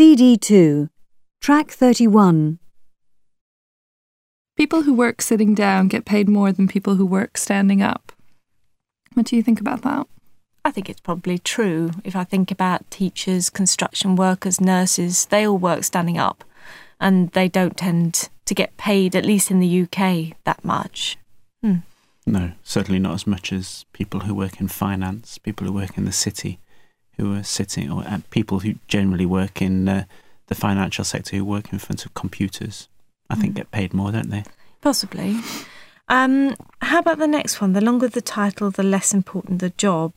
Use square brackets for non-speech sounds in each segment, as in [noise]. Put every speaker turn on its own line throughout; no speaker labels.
CD2, Track 31.
People who work sitting down get paid more than people who work standing up. What do you think about that?
I think it's probably true. If I think about teachers, construction workers, nurses, they all work standing up and they don't tend to get paid, at least in the UK, that much. Hmm.
No, certainly not as much as people who work in finance, people who work in the city, who are sitting, or uh, people who generally work in uh, the financial sector who work in front of computers. I think
Mm.
get paid more, don't they?
Possibly. Um, how about the next one? The longer the title, the less important the job.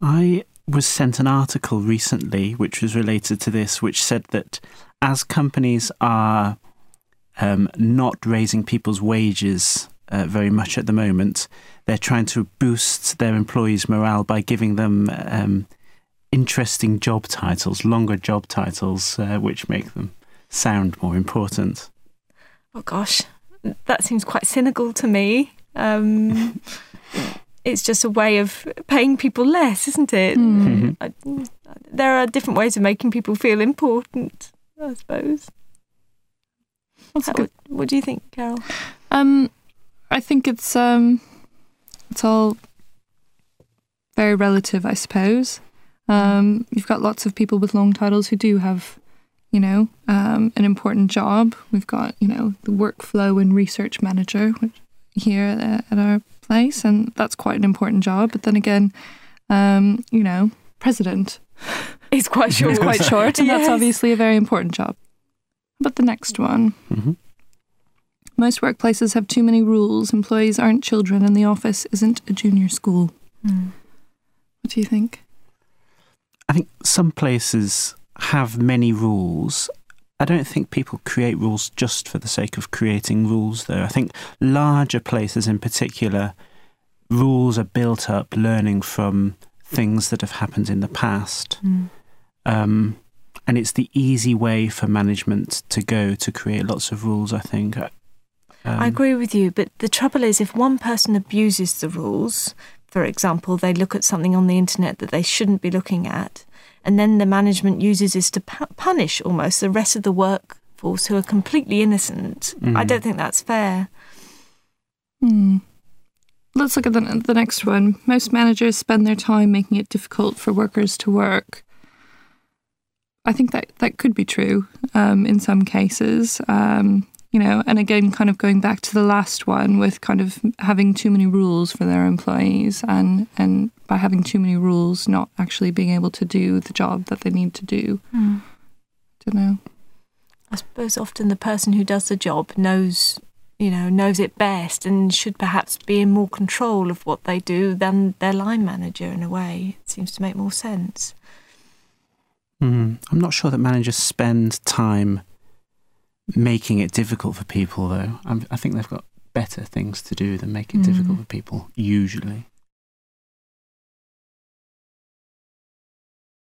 I was sent an article recently which was related to this, which said that as companies are um, not raising people's wages uh, very much at the moment, they're trying to boost their employees' morale by giving them um, interesting job titles, longer job titles, uh, which make them sound more important.
Oh gosh, that seems quite cynical to me. Um, [laughs] it's just a way of paying people less, isn't it?
Hmm.
I, there are different ways of making people feel important, I suppose.
That's
How-
good.
What do you think, Carol?
Um, I think it's um, it's all very relative, I suppose. Um, you've got lots of people with long titles who do have, you know, um, an important job. We've got, you know, the workflow and research manager here at, our place, and that's quite an important job. But then again, um, you know, president [laughs]
It's quite [laughs] short.
is quite short, and that's obviously a very important job. But the next one.
hmm
Most workplaces have too many rules. Employees aren't children, and the office isn't a junior school.
Hmm.
What do you think?
I think some places have many rules. I don't think people create rules just for the sake of creating rules, though. I think larger places in particular, rules are built up learning from things that have happened in the past.
Hmm.
Um, and it's the easy way for management to go to create lots of rules, I think. Um,
I agree with you, but the trouble is if one person abuses the rules, for example, they look at something on the internet that they shouldn't be looking at, and then the management uses this to pu- punish almost the rest of the workforce who are completely innocent. I
Mhm.
don't think that's fair.
Hmm. Let's look at the, the next one. Most managers spend their time making it difficult for workers to work. I think that that could be true um, in some cases. Um, you know, and again, kind of going back to the last one with kind of having too many rules for their employees, and and by having too many rules, not actually being able to do the job that they need to do. Don't know.
I suppose often the person who does the job knows, you know, knows it best and should perhaps be in more control of what they do than their line manager in a way. It seems to make more sense.
Mm, I'm not sure that managers spend time making it difficult for people, though. I'm, I think they've got better things to do than make it
Mm.
difficult for people, usually.